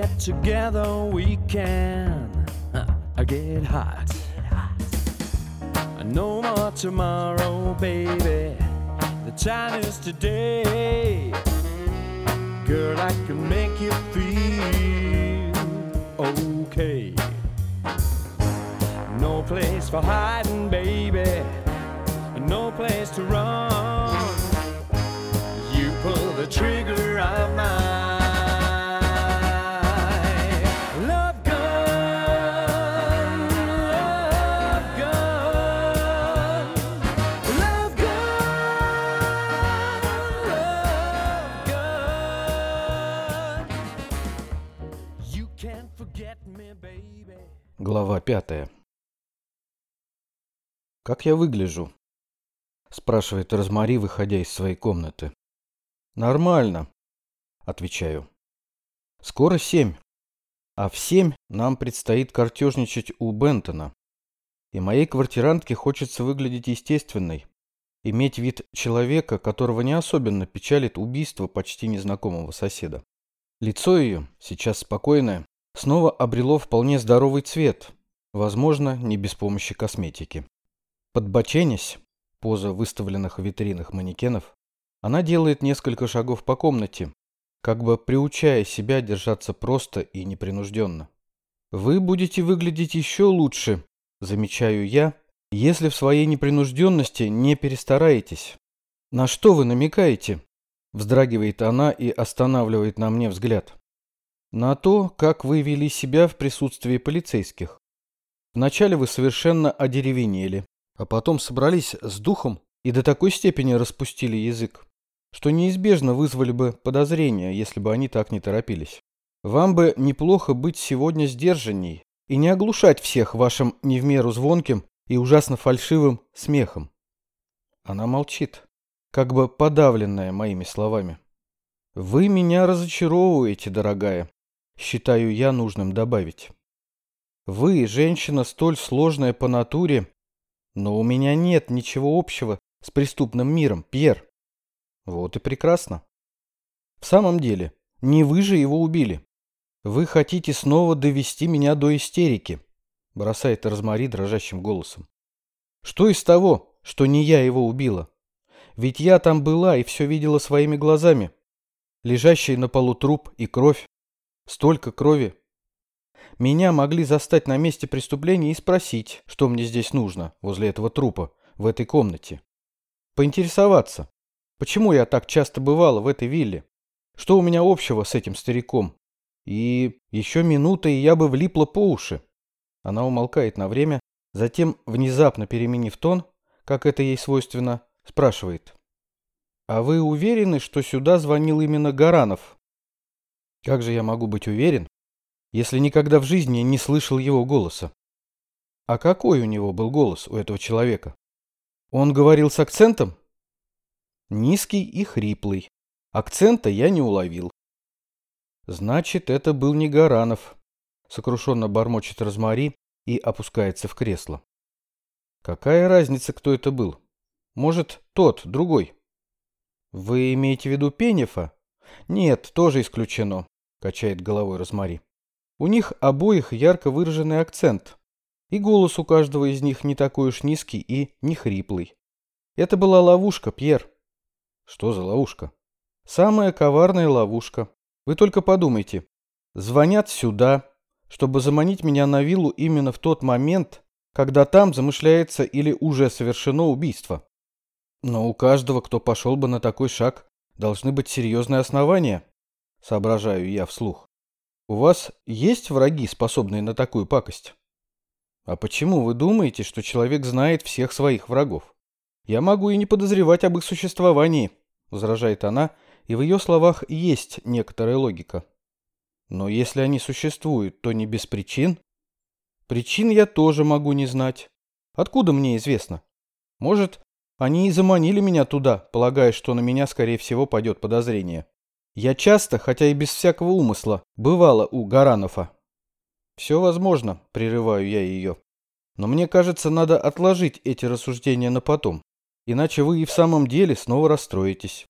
get together, we can uh, get hot. No more tomorrow, baby. The time is today. Girl, I can make you feel okay. No place for hiding, baby. No place to run. Пятая. «Как я выгляжу?» – спрашивает Розмари, выходя из своей комнаты. «Нормально», – отвечаю. «Скоро семь, а в семь нам предстоит картежничать у Бентона. И моей квартирантке хочется выглядеть естественной, иметь вид человека, которого не особенно печалит убийство почти незнакомого соседа. Лицо ее, сейчас спокойное, снова обрело вполне здоровый цвет, возможно, не без помощи косметики. Подбоченясь, поза выставленных в витринах манекенов, она делает несколько шагов по комнате, как бы приучая себя держаться просто и непринужденно. «Вы будете выглядеть еще лучше», – замечаю я, – «если в своей непринужденности не перестараетесь». «На что вы намекаете?» – вздрагивает она и останавливает на мне взгляд. «На то, как вы вели себя в присутствии полицейских. Вначале вы совершенно одеревенели, а потом собрались с духом и до такой степени распустили язык, что неизбежно вызвали бы подозрения, если бы они так не торопились. Вам бы неплохо быть сегодня сдержанней и не оглушать всех вашим не в меру звонким и ужасно фальшивым смехом. Она молчит, как бы подавленная моими словами. Вы меня разочаровываете, дорогая, считаю я нужным добавить. Вы, женщина столь сложная по натуре, но у меня нет ничего общего с преступным миром, Пьер. Вот и прекрасно. В самом деле, не вы же его убили. Вы хотите снова довести меня до истерики, бросает Розмари дрожащим голосом. Что из того, что не я его убила? Ведь я там была и все видела своими глазами. Лежащий на полу труп и кровь. Столько крови. Меня могли застать на месте преступления и спросить, что мне здесь нужно, возле этого трупа, в этой комнате. Поинтересоваться, почему я так часто бывала в этой вилле, что у меня общего с этим стариком. И еще минута, и я бы влипла по уши. Она умолкает на время, затем, внезапно переменив тон, как это ей свойственно, спрашивает. «А вы уверены, что сюда звонил именно Гаранов?» «Как же я могу быть уверен, если никогда в жизни не слышал его голоса?» «А какой у него был голос, у этого человека?» «Он говорил с акцентом?» «Низкий и хриплый. Акцента я не уловил». «Значит, это был не Гаранов», — сокрушенно бормочет Розмари и опускается в кресло. «Какая разница, кто это был? Может, тот, другой?» «Вы имеете в виду Пенефа?» «Нет, тоже исключено», — качает головой Розмари. «У них обоих ярко выраженный акцент, и голос у каждого из них не такой уж низкий и не хриплый. Это была ловушка, Пьер». «Что за ловушка?» «Самая коварная ловушка. Вы только подумайте. Звонят сюда, чтобы заманить меня на виллу именно в тот момент, когда там замышляется или уже совершено убийство. Но у каждого, кто пошел бы на такой шаг, должны быть серьезные основания, соображаю я вслух. У вас есть враги, способные на такую пакость? А почему вы думаете, что человек знает всех своих врагов? Я могу и не подозревать об их существовании, возражает она, и в ее словах есть некоторая логика. Но если они существуют, то не без причин. Причин я тоже могу не знать. Откуда мне известно? Может, они и заманили меня туда, полагая, что на меня, скорее всего, пойдет подозрение. Я часто, хотя и без всякого умысла, бывала у Гаранова. Все возможно, прерываю я ее. Но мне кажется, надо отложить эти рассуждения на потом. Иначе вы и в самом деле снова расстроитесь.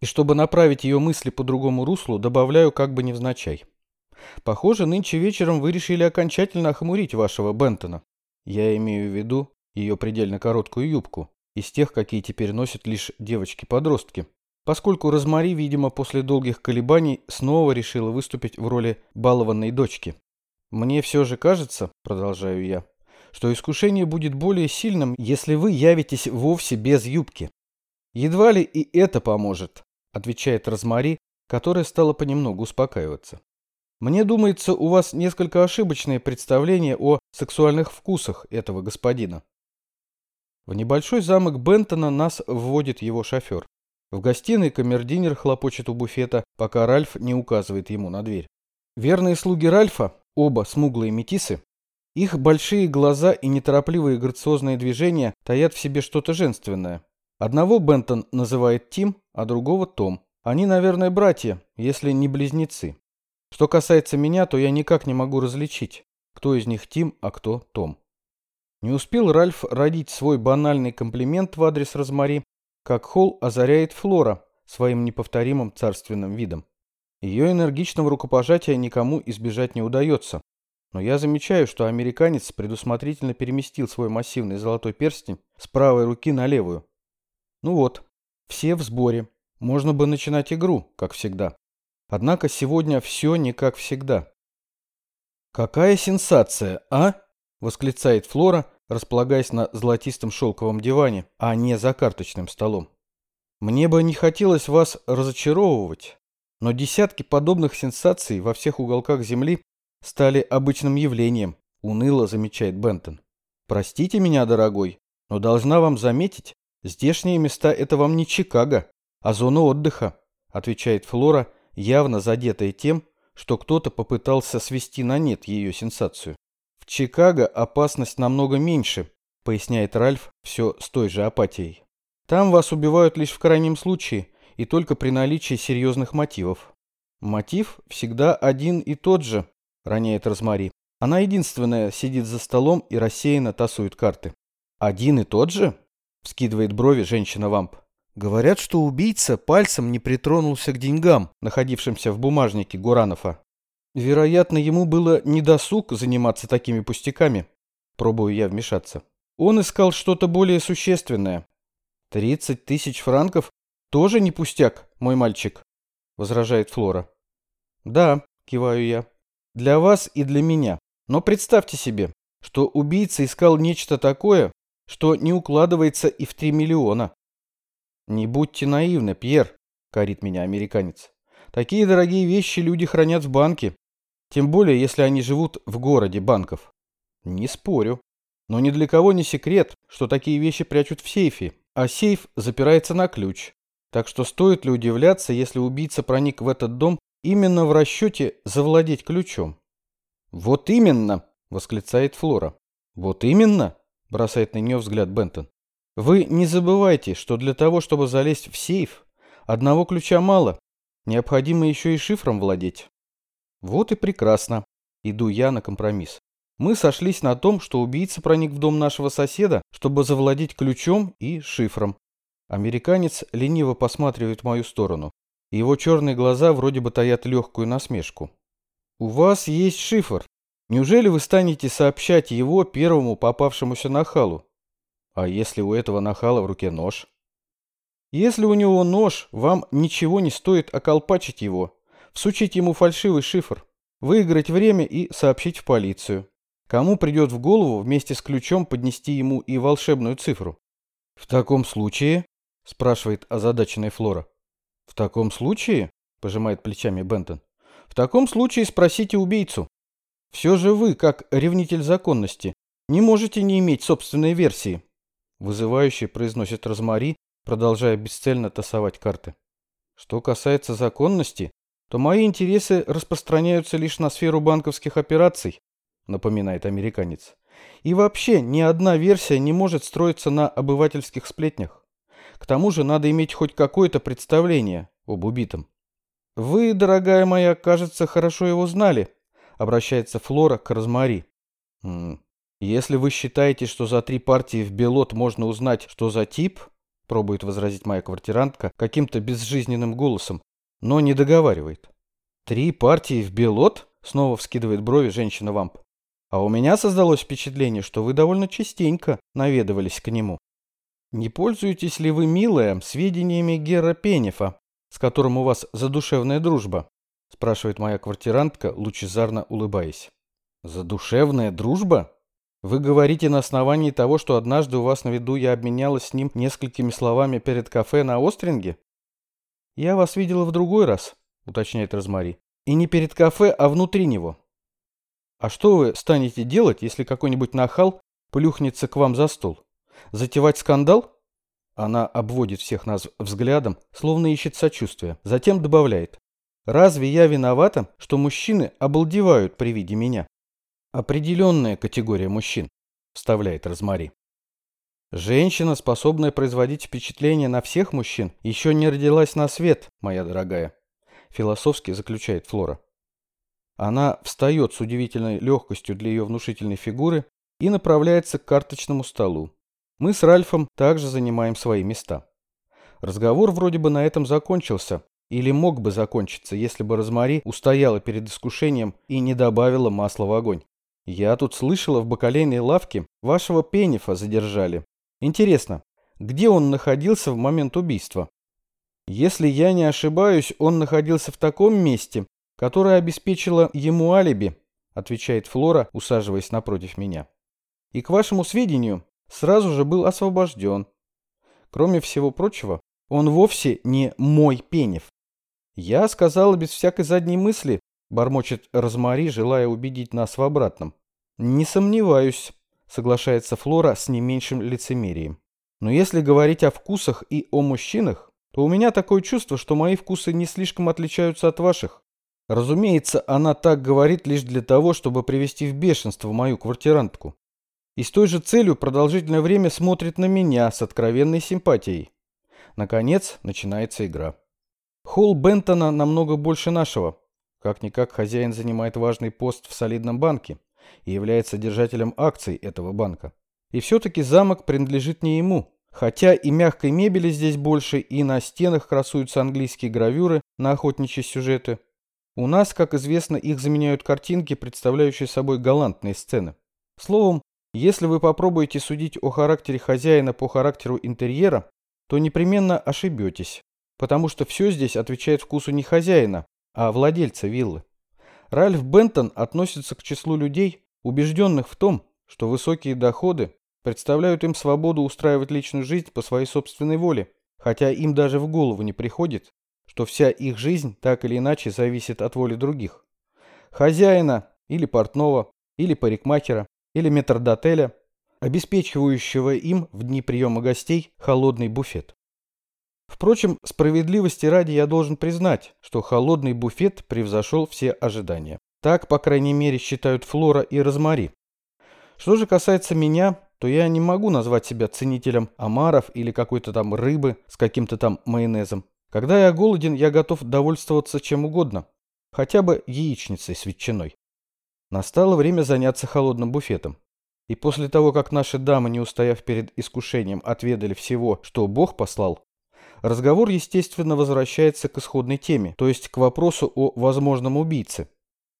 И чтобы направить ее мысли по другому руслу, добавляю как бы невзначай. Похоже, нынче вечером вы решили окончательно охмурить вашего Бентона. Я имею в виду ее предельно короткую юбку, из тех, какие теперь носят лишь девочки-подростки. Поскольку Розмари, видимо, после долгих колебаний снова решила выступить в роли балованной дочки. Мне все же кажется, продолжаю я, что искушение будет более сильным, если вы явитесь вовсе без юбки. Едва ли и это поможет, отвечает Розмари, которая стала понемногу успокаиваться. Мне думается, у вас несколько ошибочное представление о сексуальных вкусах этого господина. В небольшой замок Бентона нас вводит его шофер. В гостиной камердинер хлопочет у буфета, пока Ральф не указывает ему на дверь. Верные слуги Ральфа, оба смуглые метисы, их большие глаза и неторопливые грациозные движения таят в себе что-то женственное. Одного Бентон называет Тим, а другого Том. Они, наверное, братья, если не близнецы. Что касается меня, то я никак не могу различить, кто из них Тим, а кто Том. Не успел Ральф родить свой банальный комплимент в адрес Розмари, как Холл озаряет Флора своим неповторимым царственным видом. Ее энергичного рукопожатия никому избежать не удается. Но я замечаю, что американец предусмотрительно переместил свой массивный золотой перстень с правой руки на левую. Ну вот, все в сборе. Можно бы начинать игру, как всегда. Однако сегодня все не как всегда. «Какая сенсация, а?» – восклицает Флора, располагаясь на золотистом шелковом диване, а не за карточным столом. «Мне бы не хотелось вас разочаровывать, но десятки подобных сенсаций во всех уголках Земли стали обычным явлением, уныло замечает Бентон. Простите меня, дорогой, но должна вам заметить, здешние места это вам не Чикаго, а зона отдыха, отвечает Флора, явно задетая тем, что кто-то попытался свести на нет ее сенсацию. Чикаго опасность намного меньше, поясняет Ральф все с той же апатией. Там вас убивают лишь в крайнем случае и только при наличии серьезных мотивов. Мотив всегда один и тот же, роняет Розмари. Она единственная сидит за столом и рассеянно тасует карты. Один и тот же? Вскидывает брови женщина-вамп. Говорят, что убийца пальцем не притронулся к деньгам, находившимся в бумажнике Гуранова. Вероятно, ему было недосуг заниматься такими пустяками. Пробую я вмешаться. Он искал что-то более существенное. Тридцать тысяч франков тоже не пустяк, мой мальчик, возражает Флора. Да, киваю я. Для вас и для меня. Но представьте себе, что убийца искал нечто такое, что не укладывается и в три миллиона. Не будьте наивны, Пьер, корит меня американец. Такие дорогие вещи люди хранят в банке. Тем более, если они живут в городе банков. Не спорю. Но ни для кого не секрет, что такие вещи прячут в сейфе, а сейф запирается на ключ. Так что стоит ли удивляться, если убийца проник в этот дом именно в расчете завладеть ключом? «Вот именно!» – восклицает Флора. «Вот именно!» – бросает на нее взгляд Бентон. «Вы не забывайте, что для того, чтобы залезть в сейф, одного ключа мало. Необходимо еще и шифром владеть». «Вот и прекрасно!» – иду я на компромисс. Мы сошлись на том, что убийца проник в дом нашего соседа, чтобы завладеть ключом и шифром. Американец лениво посматривает в мою сторону. Его черные глаза вроде бы таят легкую насмешку. «У вас есть шифр. Неужели вы станете сообщать его первому попавшемуся нахалу? А если у этого нахала в руке нож? Если у него нож, вам ничего не стоит околпачить его, всучить ему фальшивый шифр, выиграть время и сообщить в полицию. Кому придет в голову вместе с ключом поднести ему и волшебную цифру? В таком случае – спрашивает озадаченная Флора. «В таком случае?» – пожимает плечами Бентон. «В таком случае спросите убийцу. Все же вы, как ревнитель законности, не можете не иметь собственной версии». Вызывающе произносит Розмари, продолжая бесцельно тасовать карты. «Что касается законности, то мои интересы распространяются лишь на сферу банковских операций», напоминает американец. «И вообще ни одна версия не может строиться на обывательских сплетнях. К тому же надо иметь хоть какое-то представление об убитом. «Вы, дорогая моя, кажется, хорошо его знали», — обращается Флора к Розмари. «Если вы считаете, что за три партии в Белот можно узнать, что за тип», — пробует возразить моя квартирантка каким-то безжизненным голосом, но не договаривает. «Три партии в Белот?» снова вскидывает брови женщина-вамп. А у меня создалось впечатление, что вы довольно частенько наведывались к нему. Не пользуетесь ли вы, милая, сведениями Гера Пенефа, с которым у вас задушевная дружба? Спрашивает моя квартирантка, лучезарно улыбаясь. Задушевная дружба? Вы говорите на основании того, что однажды у вас на виду я обменялась с ним несколькими словами перед кафе на Остринге? Я вас видела в другой раз, уточняет Розмари. И не перед кафе, а внутри него. А что вы станете делать, если какой-нибудь нахал плюхнется к вам за стол? Затевать скандал? Она обводит всех нас взглядом, словно ищет сочувствия. Затем добавляет. Разве я виновата, что мужчины обалдевают при виде меня? Определенная категория мужчин, вставляет Розмари. Женщина, способная производить впечатление на всех мужчин, еще не родилась на свет, моя дорогая, философски заключает Флора. Она встает с удивительной легкостью для ее внушительной фигуры и направляется к карточному столу. Мы с Ральфом также занимаем свои места. Разговор вроде бы на этом закончился, или мог бы закончиться, если бы Розмари устояла перед искушением и не добавила масла в огонь. Я тут слышала в бакалейной лавке, вашего Пенефа задержали. Интересно, где он находился в момент убийства? Если я не ошибаюсь, он находился в таком месте, которая обеспечила ему алиби, отвечает Флора, усаживаясь напротив меня. И к вашему сведению, сразу же был освобожден. Кроме всего прочего, он вовсе не мой Пенев. Я сказала без всякой задней мысли, бормочет Розмари, желая убедить нас в обратном. Не сомневаюсь, соглашается Флора с не меньшим лицемерием. Но если говорить о вкусах и о мужчинах, то у меня такое чувство, что мои вкусы не слишком отличаются от ваших. Разумеется, она так говорит лишь для того, чтобы привести в бешенство мою квартирантку. И с той же целью продолжительное время смотрит на меня с откровенной симпатией. Наконец, начинается игра. Холл Бентона намного больше нашего. Как-никак хозяин занимает важный пост в солидном банке и является держателем акций этого банка. И все-таки замок принадлежит не ему. Хотя и мягкой мебели здесь больше, и на стенах красуются английские гравюры на охотничьи сюжеты – у нас, как известно, их заменяют картинки, представляющие собой галантные сцены. Словом, если вы попробуете судить о характере хозяина по характеру интерьера, то непременно ошибетесь, потому что все здесь отвечает вкусу не хозяина, а владельца виллы. Ральф Бентон относится к числу людей, убежденных в том, что высокие доходы представляют им свободу устраивать личную жизнь по своей собственной воле, хотя им даже в голову не приходит, что вся их жизнь так или иначе зависит от воли других. Хозяина, или портного, или парикмахера, или метрдотеля, обеспечивающего им в дни приема гостей холодный буфет. Впрочем, справедливости ради я должен признать, что холодный буфет превзошел все ожидания. Так, по крайней мере, считают Флора и Розмари. Что же касается меня, то я не могу назвать себя ценителем омаров или какой-то там рыбы с каким-то там майонезом. Когда я голоден, я готов довольствоваться чем угодно, хотя бы яичницей с ветчиной. Настало время заняться холодным буфетом. И после того, как наши дамы, не устояв перед искушением, отведали всего, что Бог послал, разговор, естественно, возвращается к исходной теме, то есть к вопросу о возможном убийце.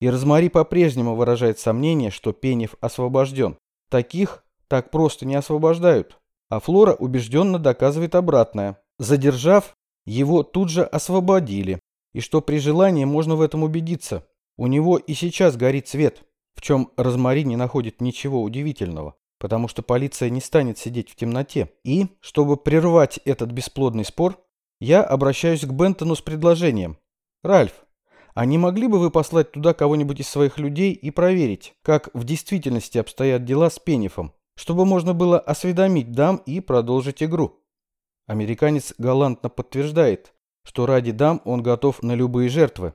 И Розмари по-прежнему выражает сомнение, что Пенев освобожден. Таких так просто не освобождают. А Флора убежденно доказывает обратное. Задержав, его тут же освободили, и что при желании можно в этом убедиться. У него и сейчас горит свет, в чем Розмари не находит ничего удивительного, потому что полиция не станет сидеть в темноте. И, чтобы прервать этот бесплодный спор, я обращаюсь к Бентону с предложением. «Ральф, а не могли бы вы послать туда кого-нибудь из своих людей и проверить, как в действительности обстоят дела с Пенефом, чтобы можно было осведомить дам и продолжить игру?» Американец галантно подтверждает, что ради дам он готов на любые жертвы.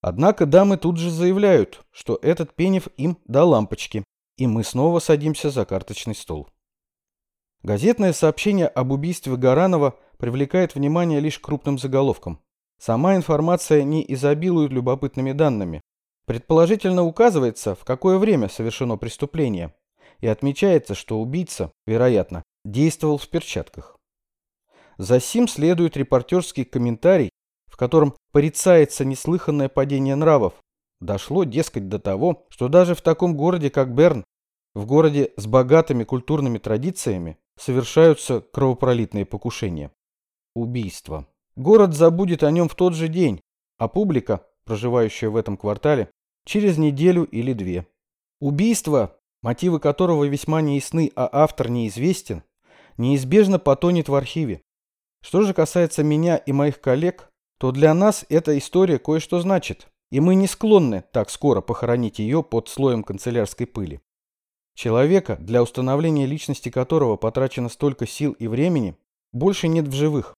Однако дамы тут же заявляют, что этот Пенев им до лампочки, и мы снова садимся за карточный стол. Газетное сообщение об убийстве Гаранова привлекает внимание лишь крупным заголовком. Сама информация не изобилует любопытными данными. Предположительно указывается, в какое время совершено преступление, и отмечается, что убийца, вероятно, действовал в перчатках. За сим следует репортерский комментарий, в котором порицается неслыханное падение нравов, дошло, дескать, до того, что даже в таком городе, как Берн, в городе с богатыми культурными традициями, совершаются кровопролитные покушения. Убийство. Город забудет о нем в тот же день, а публика, проживающая в этом квартале, через неделю или две. Убийство, мотивы которого весьма неясны, а автор неизвестен, неизбежно потонет в архиве. Что же касается меня и моих коллег, то для нас эта история кое-что значит, и мы не склонны так скоро похоронить ее под слоем канцелярской пыли. Человека, для установления личности которого потрачено столько сил и времени, больше нет в живых.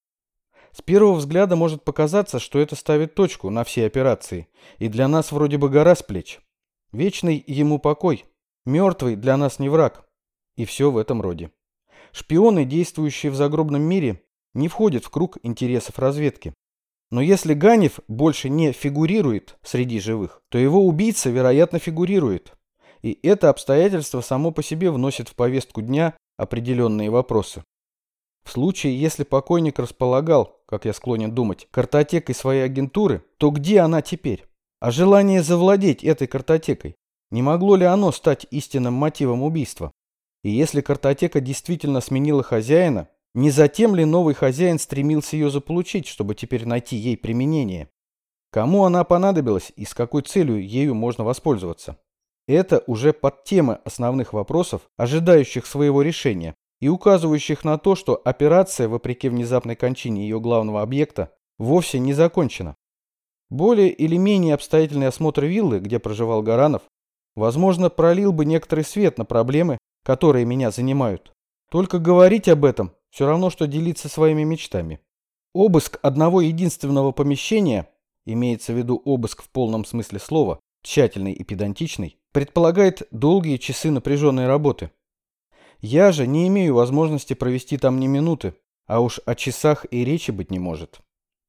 С первого взгляда может показаться, что это ставит точку на всей операции, и для нас вроде бы гора с плеч. Вечный ему покой, мертвый для нас не враг, и все в этом роде. Шпионы, действующие в загробном мире, не входят в круг интересов разведки. Но если Ганев больше не фигурирует среди живых, то его убийца, вероятно, фигурирует. И это обстоятельство само по себе вносит в повестку дня определенные вопросы. В случае, если покойник располагал, как я склонен думать, картотекой своей агентуры, то где она теперь? А желание завладеть этой картотекой, не могло ли оно стать истинным мотивом убийства? И если картотека действительно сменила хозяина, не затем ли новый хозяин стремился ее заполучить, чтобы теперь найти ей применение? Кому она понадобилась и с какой целью ею можно воспользоваться? Это уже под темы основных вопросов, ожидающих своего решения, и указывающих на то, что операция, вопреки внезапной кончине ее главного объекта, вовсе не закончена. Более или менее обстоятельный осмотр виллы, где проживал Гаранов, возможно, пролил бы некоторый свет на проблемы, которые меня занимают. Только говорить об этом все равно, что делиться своими мечтами. Обыск одного единственного помещения, имеется в виду обыск в полном смысле слова, тщательный и педантичный, предполагает долгие часы напряженной работы. Я же не имею возможности провести там ни минуты, а уж о часах и речи быть не может.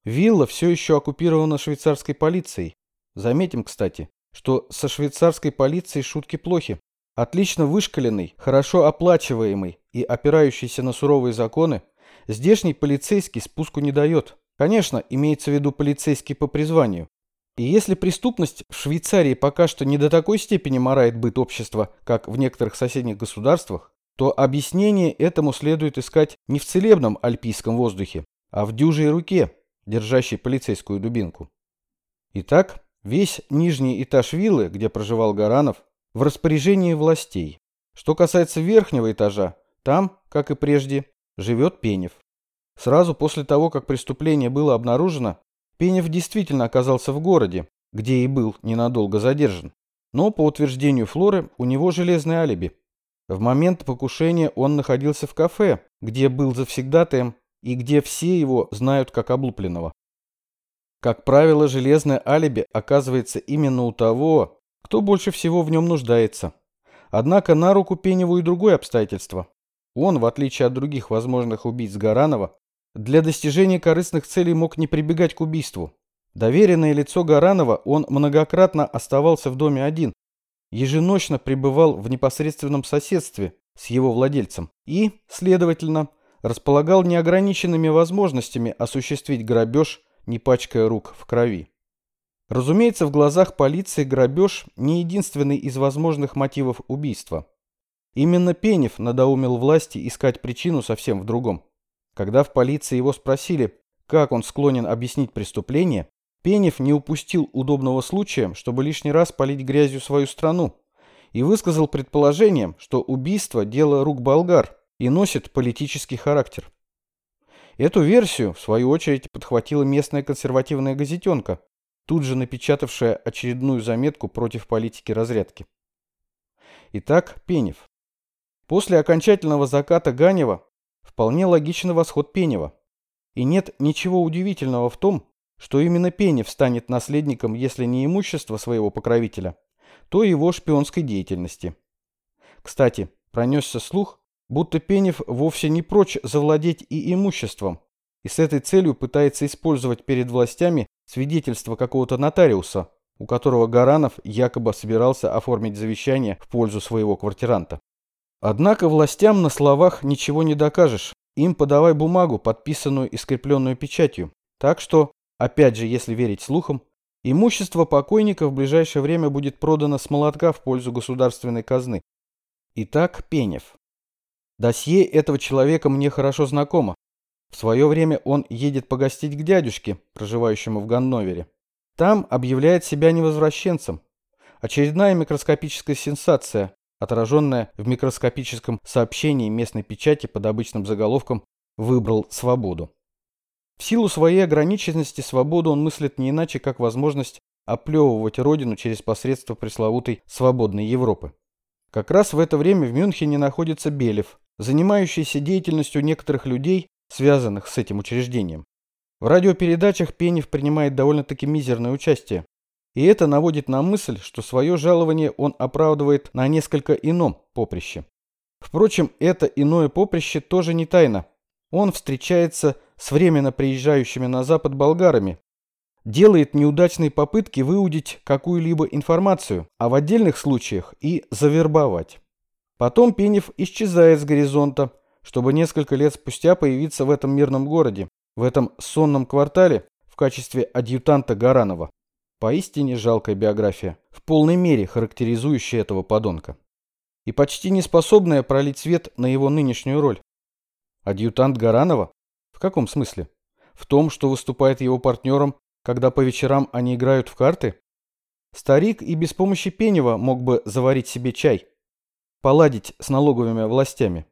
Вилла все еще оккупирована швейцарской полицией. Заметим, кстати, что со швейцарской полицией шутки плохи. Отлично вышкаленный, хорошо оплачиваемый и опирающийся на суровые законы, здешний полицейский спуску не дает. Конечно, имеется в виду полицейский по призванию. И если преступность в Швейцарии пока что не до такой степени морает быт общества, как в некоторых соседних государствах, то объяснение этому следует искать не в целебном альпийском воздухе, а в дюжей руке, держащей полицейскую дубинку. Итак, весь нижний этаж виллы, где проживал Гаранов, в распоряжении властей. Что касается верхнего этажа, там, как и прежде, живет Пенев. Сразу после того, как преступление было обнаружено, Пенев действительно оказался в городе, где и был ненадолго задержан. Но, по утверждению Флоры, у него железное алиби. В момент покушения он находился в кафе, где был завсегдатаем и где все его знают как облупленного. Как правило, железное алиби оказывается именно у того, кто больше всего в нем нуждается. Однако на руку Пеневу и другое обстоятельство. Он, в отличие от других возможных убийц Гаранова, для достижения корыстных целей мог не прибегать к убийству. Доверенное лицо Гаранова он многократно оставался в доме один, еженочно пребывал в непосредственном соседстве с его владельцем и, следовательно, располагал неограниченными возможностями осуществить грабеж, не пачкая рук в крови. Разумеется, в глазах полиции грабеж не единственный из возможных мотивов убийства. Именно Пенев надоумил власти искать причину совсем в другом. Когда в полиции его спросили, как он склонен объяснить преступление, Пенев не упустил удобного случая, чтобы лишний раз полить грязью свою страну, и высказал предположение, что убийство – дело рук болгар и носит политический характер. Эту версию, в свою очередь, подхватила местная консервативная газетенка, тут же напечатавшая очередную заметку против политики разрядки. Итак, Пенев. После окончательного заката Ганева вполне логичный восход Пенева. И нет ничего удивительного в том, что именно Пенев станет наследником, если не имущества своего покровителя, то его шпионской деятельности. Кстати, пронесся слух, будто Пенев вовсе не прочь завладеть и имуществом, и с этой целью пытается использовать перед властями свидетельство какого-то нотариуса, у которого Гаранов якобы собирался оформить завещание в пользу своего квартиранта. Однако властям на словах ничего не докажешь. Им подавай бумагу, подписанную и скрепленную печатью. Так что Опять же, если верить слухам, Имущество покойника в ближайшее время будет продано с молотка в пользу государственной казны. Итак, Пенев. Досье этого человека мне хорошо знакомо. В свое время он едет погостить к дядюшке, проживающему в Ганновере. Там объявляет себя невозвращенцем. Очередная микроскопическая сенсация, отраженная в микроскопическом сообщении местной печати под обычным заголовком «Выбрал свободу». В силу своей ограниченности свободу он мыслит не иначе, как возможность оплевывать родину через посредство пресловутой «свободной Европы». Как раз в это время в Мюнхене находится Белев, занимающийся деятельностью некоторых людей, связанных с этим учреждением. В радиопередачах Пенев принимает довольно-таки мизерное участие. И это наводит на мысль, что свое жалование он оправдывает на несколько ином поприще. Впрочем, это иное поприще тоже не тайна. Он встречается с временно приезжающими на Запад болгарами, делает неудачные попытки выудить какую-либо информацию, а в отдельных случаях и завербовать. Потом Пенев исчезает с горизонта, чтобы несколько лет спустя появиться в этом мирном городе, в этом сонном квартале в качестве адъютанта Гаранова. Поистине жалкая биография, в полной мере характеризующая этого подонка. И почти не способная пролить свет на его нынешнюю роль. Адъютант Гаранова? В каком смысле? В том, что выступает его партнером, когда по вечерам они играют в карты? Старик и без помощи Пенева мог бы заварить себе чай, поладить с налоговыми властями.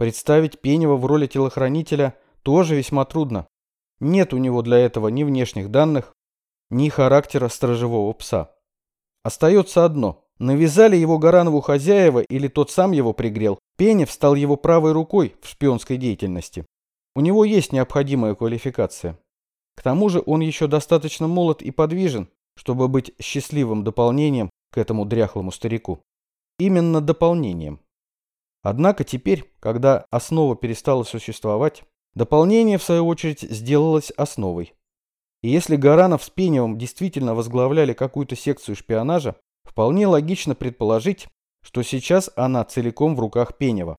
Представить Пенева в роли телохранителя тоже весьма трудно. Нет у него для этого ни внешних данных, ни характера сторожевого пса. Остается одно. Навязали его Гаранову хозяева или тот сам его пригрел, Пенев стал его правой рукой в шпионской деятельности. У него есть необходимая квалификация. К тому же он еще достаточно молод и подвижен, чтобы быть счастливым дополнением к этому дряхлому старику. Именно дополнением. Однако теперь, когда основа перестала существовать, дополнение, в свою очередь, сделалось основой. И если Гаранов с Пеневым действительно возглавляли какую-то секцию шпионажа, вполне логично предположить, что сейчас она целиком в руках Пенева.